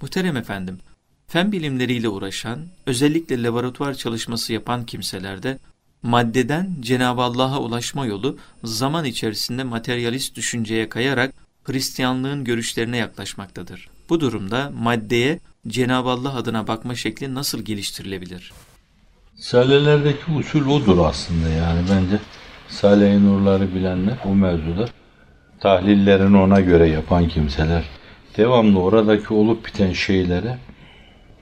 Muhterem efendim, fen bilimleriyle uğraşan, özellikle laboratuvar çalışması yapan kimselerde maddeden Cenab-ı Allah'a ulaşma yolu zaman içerisinde materyalist düşünceye kayarak Hristiyanlığın görüşlerine yaklaşmaktadır. Bu durumda maddeye Cenab-ı Allah adına bakma şekli nasıl geliştirilebilir? Risalelerdeki usul odur aslında yani bence Salih-i Nurları bilenler o mevzuda tahlillerini ona göre yapan kimseler devamlı oradaki olup biten şeylere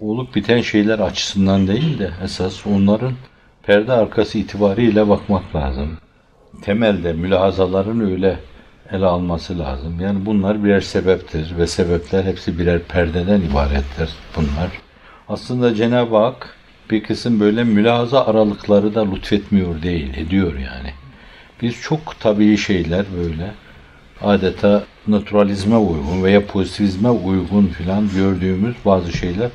olup biten şeyler açısından değil de esas onların perde arkası itibariyle bakmak lazım. Temelde mülahazaların öyle ele alması lazım. Yani bunlar birer sebeptir ve sebepler hepsi birer perdeden ibarettir bunlar. Aslında Cenab-ı Hak bir kısım böyle mülahaza aralıkları da lütfetmiyor değil, ediyor yani. Biz çok tabii şeyler böyle adeta naturalizme uygun veya pozitivizme uygun filan gördüğümüz bazı şeyler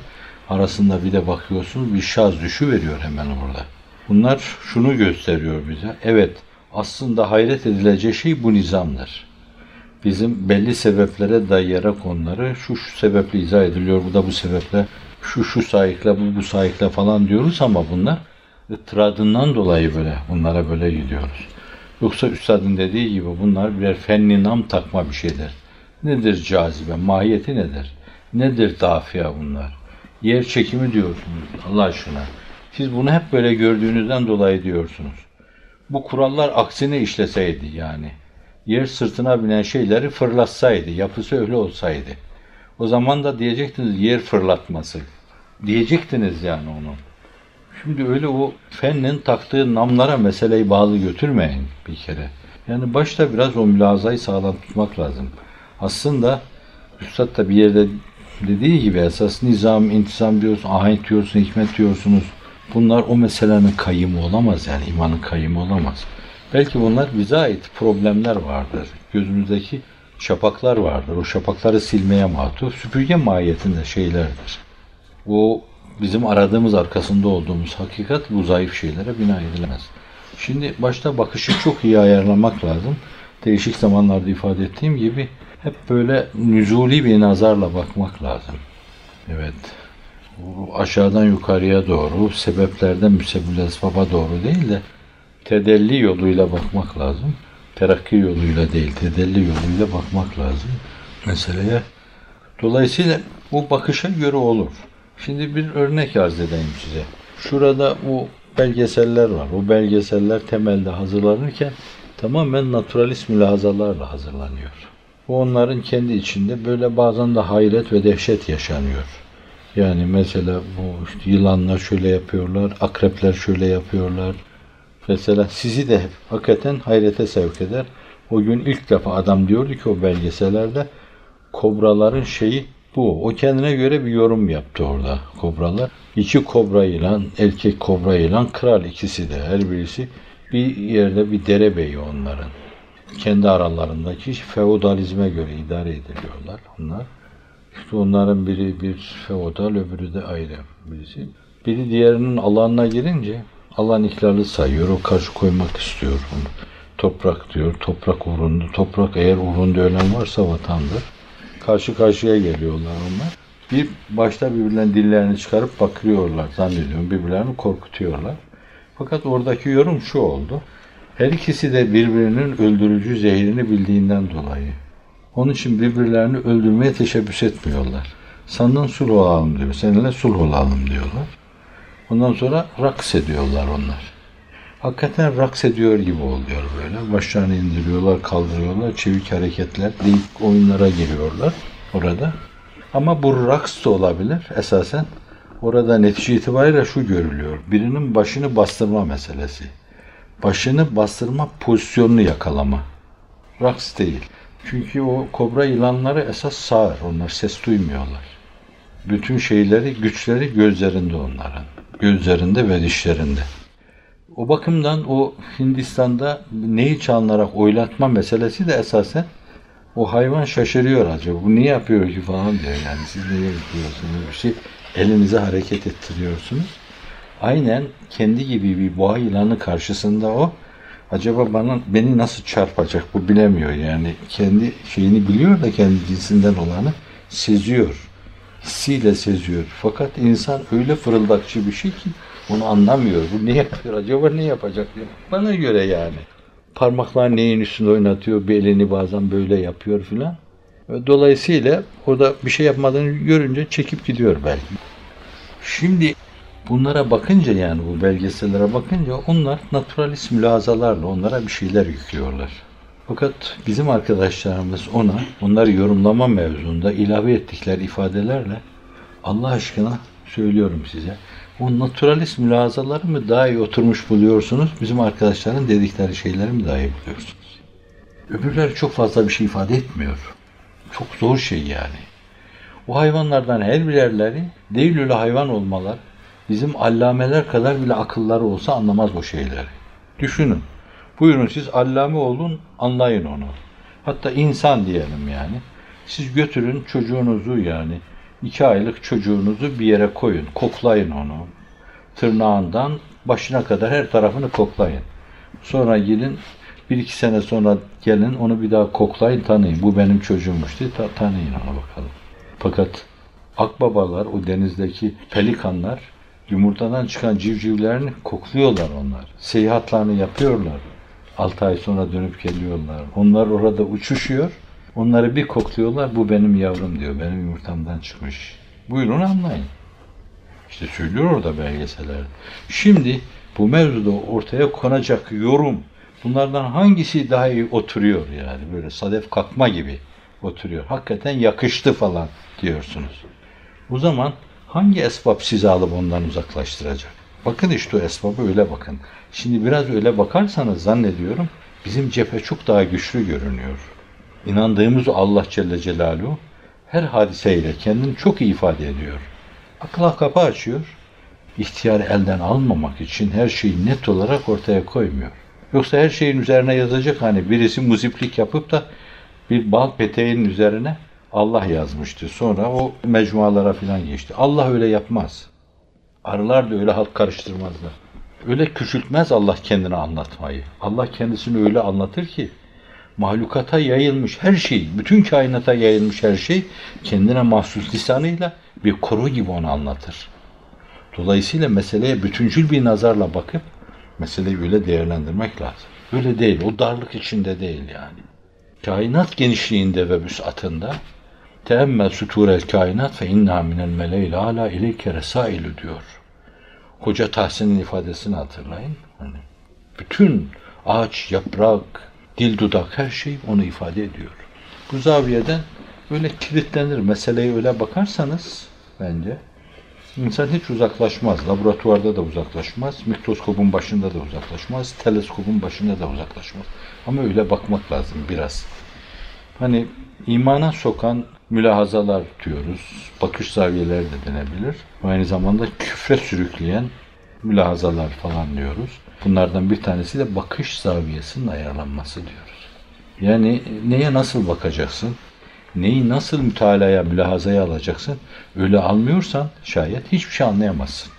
arasında bir de bakıyorsunuz bir şaz düşü veriyor hemen orada. Bunlar şunu gösteriyor bize. Evet aslında hayret edilecek şey bu nizamdır. Bizim belli sebeplere dayayarak onları şu şu sebeple izah ediliyor, bu da bu sebeple, şu şu sayıkla, bu bu sayıkla falan diyoruz ama bunlar ıtradından dolayı böyle bunlara böyle gidiyoruz. Yoksa üstadın dediği gibi bunlar birer fenni nam takma bir şeydir. Nedir cazibe? Mahiyeti nedir? Nedir dafia bunlar? Yer çekimi diyorsunuz Allah aşkına. Siz bunu hep böyle gördüğünüzden dolayı diyorsunuz. Bu kurallar aksine işleseydi yani. Yer sırtına binen şeyleri fırlatsaydı, yapısı öyle olsaydı. O zaman da diyecektiniz yer fırlatması. Diyecektiniz yani onu. Şimdi öyle o fennin taktığı namlara meseleyi bağlı götürmeyin bir kere. Yani başta biraz o mülazayı sağlam tutmak lazım. Aslında Üstad da bir yerde dediği gibi esas nizam, intizam diyorsun, ahenk diyorsun, hikmet diyorsunuz. Bunlar o meselenin kayımı olamaz yani imanın kayımı olamaz. Belki bunlar bize ait problemler vardır. Gözümüzdeki şapaklar vardır. O şapakları silmeye matuf, süpürge mahiyetinde şeylerdir. O bizim aradığımız arkasında olduğumuz hakikat bu zayıf şeylere bina edilemez. Şimdi başta bakışı çok iyi ayarlamak lazım. Değişik zamanlarda ifade ettiğim gibi hep böyle nüzuli bir nazarla bakmak lazım. Evet. Aşağıdan yukarıya doğru, sebeplerden müsebbül esbaba doğru değil de tedelli yoluyla bakmak lazım. Terakki yoluyla değil, tedelli yoluyla bakmak lazım meseleye. Dolayısıyla bu bakışa göre olur. Şimdi bir örnek arz edeyim size. Şurada bu belgeseller var. O belgeseller temelde hazırlanırken tamamen naturalist mülahazalarla hazırlanıyor. Bu onların kendi içinde böyle bazen de hayret ve dehşet yaşanıyor. Yani mesela bu işte yılanlar şöyle yapıyorlar, akrepler şöyle yapıyorlar. Mesela sizi de hakikaten hayrete sevk eder. O gün ilk defa adam diyordu ki o belgesellerde kobraların şeyi bu. O kendine göre bir yorum yaptı orada kobralar. İki kobra ile erkek kobra ile kral ikisi de her birisi bir yerde bir derebeyi onların. Kendi aralarındaki feodalizme göre idare ediliyorlar onlar. İşte onların biri bir feodal öbürü de ayrı birisi. Biri diğerinin alanına girince alan ihlali sayıyor. O karşı koymak istiyor onu. Toprak diyor. Toprak uğrunda. Toprak eğer uğrunda ölen varsa vatandır karşı karşıya geliyorlar onlar. Bir başta birbirlerinin dillerini çıkarıp bakıyorlar zannediyorum. Birbirlerini korkutuyorlar. Fakat oradaki yorum şu oldu. Her ikisi de birbirinin öldürücü zehrini bildiğinden dolayı. Onun için birbirlerini öldürmeye teşebbüs etmiyorlar. Sandın sulh olalım diyor. Seninle sulh olalım diyorlar. Ondan sonra raks ediyorlar onlar. Hakikaten raks ediyor gibi oluyor böyle. Başlarını indiriyorlar, kaldırıyorlar. Çevik hareketler, değik oyunlara giriyorlar orada. Ama bu raks da olabilir esasen. Orada netice itibariyle şu görülüyor. Birinin başını bastırma meselesi. Başını bastırma pozisyonunu yakalama. Raks değil. Çünkü o kobra yılanları esas sağır. Onlar ses duymuyorlar. Bütün şeyleri, güçleri gözlerinde onların. Gözlerinde ve dişlerinde. O bakımdan o Hindistan'da neyi çalınarak oylatma meselesi de esasen o hayvan şaşırıyor acaba. Bu niye yapıyor ki falan diyor yani. Siz niye yapıyorsunuz bir şey elinize hareket ettiriyorsunuz. Aynen kendi gibi bir boğa yılanı karşısında o acaba bana beni nasıl çarpacak bu bilemiyor yani. Kendi şeyini biliyor da kendi cinsinden olanı seziyor. hissiyle seziyor. Fakat insan öyle fırıldakçı bir şey ki onu anlamıyor. Bu ne yapıyor acaba ne yapacak diye. Bana göre yani. Parmaklar neyin üstünde oynatıyor, bir elini bazen böyle yapıyor filan. Dolayısıyla orada bir şey yapmadığını görünce çekip gidiyor belki. Şimdi bunlara bakınca yani bu belgesellere bakınca onlar naturalist mülazalarla onlara bir şeyler yüklüyorlar. Fakat bizim arkadaşlarımız ona, onları yorumlama mevzunda ilave ettikleri ifadelerle Allah aşkına söylüyorum size. O naturalist mülazaları mı daha iyi oturmuş buluyorsunuz? Bizim arkadaşların dedikleri şeyleri mi daha iyi buluyorsunuz? Öbürleri çok fazla bir şey ifade etmiyor. Çok zor şey yani. O hayvanlardan her birerleri değil öyle hayvan olmalar, bizim allameler kadar bile akılları olsa anlamaz o şeyleri. Düşünün. Buyurun siz allame olun, anlayın onu. Hatta insan diyelim yani. Siz götürün çocuğunuzu yani iki aylık çocuğunuzu bir yere koyun, koklayın onu. Tırnağından başına kadar her tarafını koklayın. Sonra gidin bir iki sene sonra gelin onu bir daha koklayın tanıyın. Bu benim çocuğummuş diye ta tanıyın ona bakalım. Fakat akbabalar, o denizdeki pelikanlar yumurtadan çıkan civcivlerini kokluyorlar onlar. Seyahatlerini yapıyorlar. 6 ay sonra dönüp geliyorlar. Onlar orada uçuşuyor. Onları bir kokluyorlar. Bu benim yavrum diyor. Benim yumurtamdan çıkmış. Buyurun anlayın. İşte söylüyor orada belgeseler. Şimdi bu mevzuda ortaya konacak yorum bunlardan hangisi daha iyi oturuyor yani böyle sadef kalkma gibi oturuyor. Hakikaten yakıştı falan diyorsunuz. O zaman hangi esbab sizi alıp ondan uzaklaştıracak? Bakın işte o esbabı öyle bakın. Şimdi biraz öyle bakarsanız zannediyorum bizim cephe çok daha güçlü görünüyor. İnandığımız Allah Celle Celaluhu her hadiseyle kendini çok iyi ifade ediyor. Akla kapı açıyor. İhtiyarı elden almamak için her şeyi net olarak ortaya koymuyor. Yoksa her şeyin üzerine yazacak hani birisi muziplik yapıp da bir bal peteğinin üzerine Allah yazmıştı. Sonra o mecmualara filan geçti. Allah öyle yapmaz. Arılar da öyle halk karıştırmazlar. Öyle küçültmez Allah kendini anlatmayı. Allah kendisini öyle anlatır ki mahlukata yayılmış her şey, bütün kainata yayılmış her şey kendine mahsus lisanıyla bir koru gibi onu anlatır. Dolayısıyla meseleye bütüncül bir nazarla bakıp meseleyi öyle değerlendirmek lazım. Öyle değil, o darlık içinde değil yani. Kainat genişliğinde ve büsatında teemmel suturel kainat fe inna minel meleyle ala ileyke resailu diyor. Hoca Tahsin'in ifadesini hatırlayın. Hani bütün ağaç, yaprak, dil, dudak her şey onu ifade ediyor. Bu zaviyeden böyle kilitlenir. Meseleye öyle bakarsanız bence insan hiç uzaklaşmaz. Laboratuvarda da uzaklaşmaz. Mikroskopun başında da uzaklaşmaz. Teleskopun başında da uzaklaşmaz. Ama öyle bakmak lazım biraz. Hani imana sokan mülahazalar diyoruz. Bakış zaviyeleri de denebilir. Aynı zamanda küfre sürükleyen mülahazalar falan diyoruz. Bunlardan bir tanesi de bakış zaviyesinin ayarlanması diyoruz. Yani neye nasıl bakacaksın? Neyi nasıl mütalaya, mülahazaya alacaksın? Öyle almıyorsan şayet hiçbir şey anlayamazsın.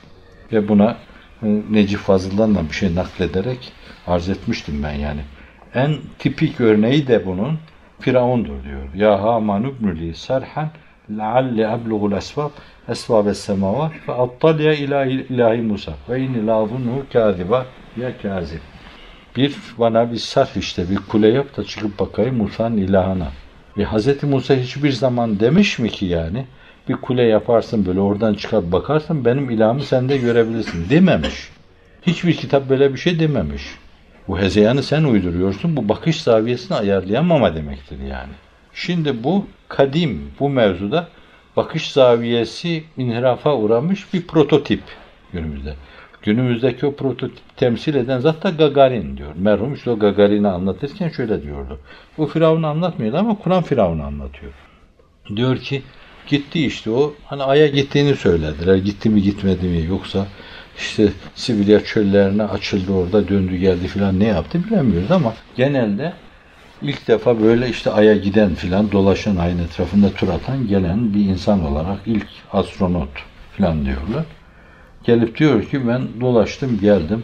Ve buna e, Necip Fazıl'dan da bir şey naklederek arz etmiştim ben yani. En tipik örneği de bunun Firavundur diyor. Ya Haman ibnuli serhan lealli ablugul esbab esbab semavat ve attaliye ilahi, ilahi Musa ve inni lazunhu kâziba ya kâzib. Bir bana bir sarf işte bir kule yap da çıkıp bakayım Musa'nın ilahına. Ve Hz. Musa hiçbir zaman demiş mi ki yani bir kule yaparsın böyle oradan çıkıp bakarsın benim ilahımı sen de görebilirsin dememiş. Hiçbir kitap böyle bir şey dememiş. Bu hezeyanı sen uyduruyorsun. Bu bakış zaviyesini ayarlayamama demektir yani. Şimdi bu kadim bu mevzuda bakış zaviyesi inhirafa uğramış bir prototip günümüzde. Günümüzdeki o prototip temsil eden zaten Gagarin diyor. Merhum işte o Gagarin'i anlatırken şöyle diyordu. Bu Firavun'u anlatmıyordu ama Kur'an Firavun'u anlatıyor. Diyor ki gitti işte o hani Ay'a gittiğini söylediler. Gitti mi gitmedi mi yoksa işte Sibirya çöllerine açıldı orada döndü geldi filan ne yaptı bilemiyoruz ama genelde ilk defa böyle işte Ay'a giden filan dolaşan ayın etrafında tur atan gelen bir insan olarak ilk astronot filan diyorlar. Gelip diyor ki ben dolaştım geldim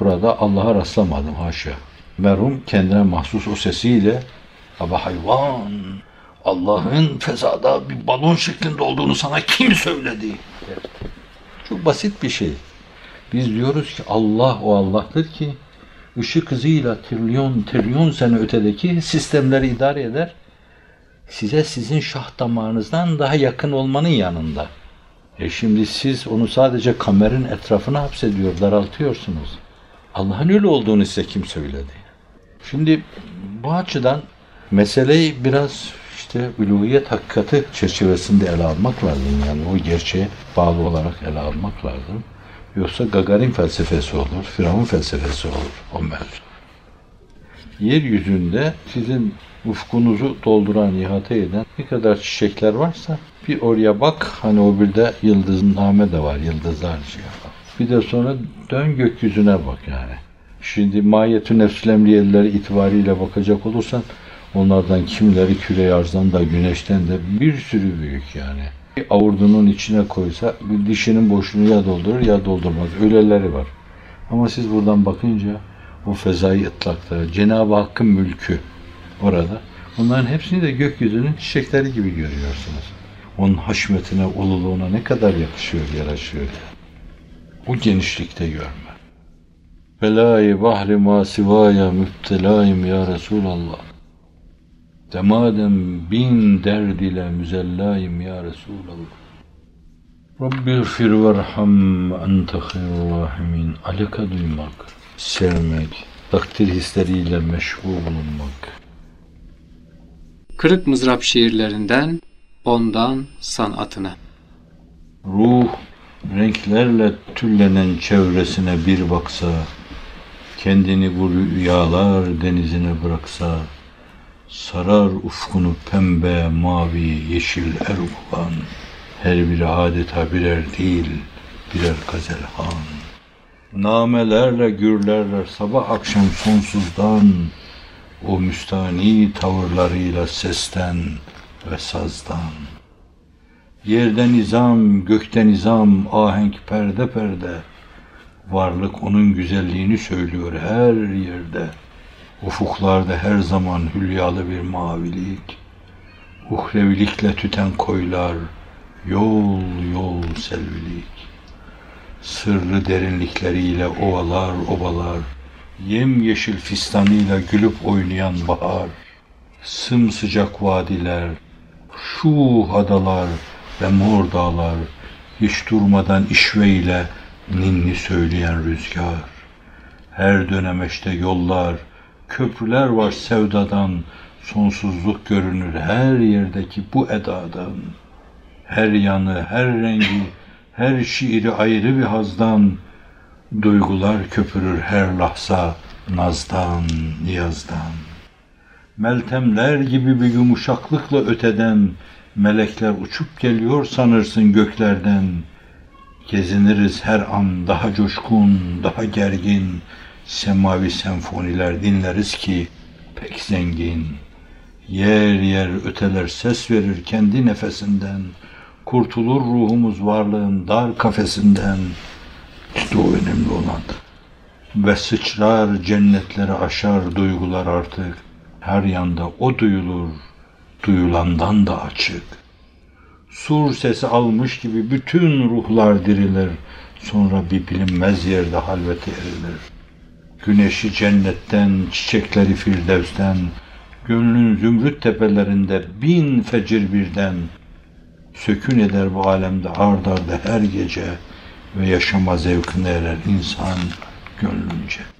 burada Allah'a rastlamadım haşa. Merhum kendine mahsus o sesiyle ama hayvan Allah'ın fezada bir balon şeklinde olduğunu sana kim söyledi? Çok basit bir şey. Biz diyoruz ki Allah o Allah'tır ki ışık hızıyla trilyon trilyon sene ötedeki sistemleri idare eder. Size sizin şah damarınızdan daha yakın olmanın yanında. E şimdi siz onu sadece kamerin etrafına hapsediyor, daraltıyorsunuz. Allah'ın öyle olduğunu size kim söyledi? Şimdi bu açıdan meseleyi biraz işte uluhiyet hakikati çerçevesinde ele almak lazım. Yani o gerçeğe bağlı olarak ele almak lazım. Yoksa Gagarin felsefesi olur, Firavun felsefesi olur o mevzu. Yeryüzünde sizin ufkunuzu dolduran, ihate eden ne kadar çiçekler varsa bir oraya bak. Hani o bir de yıldızname de var, yıldızlar şey. Bir de sonra dön gökyüzüne bak yani. Şimdi mahiyetü nefsülemliyeleri itibariyle bakacak olursan onlardan kimileri küre arzdan da güneşten de bir sürü büyük yani. Bir avurdunun içine koysa bir dişinin boşluğunu ya doldurur ya doldurmaz. Öyleleri var. Ama siz buradan bakınca o fezai ıtlakta Cenab-ı Hakk'ın mülkü orada. Onların hepsini de gökyüzünün çiçekleri gibi görüyorsunuz. Onun haşmetine, ululuğuna ne kadar yakışıyor, yaraşıyor. O genişlikte görme. Belâi bahri ma sivaya müptelayim ya Resulallah. Demadem bin derd ile müzellayim ya Resulallah. Rabbi gfir verham ente hayrul. Alaka duymak, sevmek, takdir hisleriyle meşgul bulunmak. Kırık Mızrap şiirlerinden Ondan Sanatına Ruh renklerle tüllenen çevresine bir baksa, kendini bu rüyalar denizine bıraksa, sarar ufkunu pembe, mavi, yeşil erguvan, her biri adeta birer değil, birer gazelhan. Namelerle gürlerler sabah akşam sonsuzdan, o müstani tavırlarıyla sesten ve sazdan. Yerden nizam, gökten nizam, ahenk perde perde. Varlık onun güzelliğini söylüyor her yerde. Ufuklarda her zaman hülyalı bir mavilik. Uhrevilikle tüten koylar, yol yol selvilik. Sırrı derinlikleriyle ovalar obalar, yem yeşil fistanıyla gülüp oynayan bahar. Sımsıcak vadiler, şu adalar, ve mor dağlar, hiç durmadan işveyle ninni söyleyen rüzgar. Her dönemeçte yollar, köprüler var sevdadan, sonsuzluk görünür her yerdeki bu edadan. Her yanı, her rengi, her şiiri ayrı bir hazdan, duygular köpürür her lahza nazdan, niyazdan. Meltemler gibi bir yumuşaklıkla öteden, Melekler uçup geliyor sanırsın göklerden. Geziniriz her an daha coşkun, daha gergin. Semavi senfoniler dinleriz ki pek zengin. Yer yer öteler ses verir kendi nefesinden. Kurtulur ruhumuz varlığın dar kafesinden. İşte o önemli olan. Ve sıçrar cennetlere aşar duygular artık. Her yanda o duyulur duyulandan da açık. Sur sesi almış gibi bütün ruhlar dirilir, sonra bir bilinmez yerde halvete erilir. Güneşi cennetten, çiçekleri firdevsten, gönlün zümrüt tepelerinde bin fecir birden, sökün eder bu alemde ard arda her gece ve yaşama zevkine erer insan gönlünce.''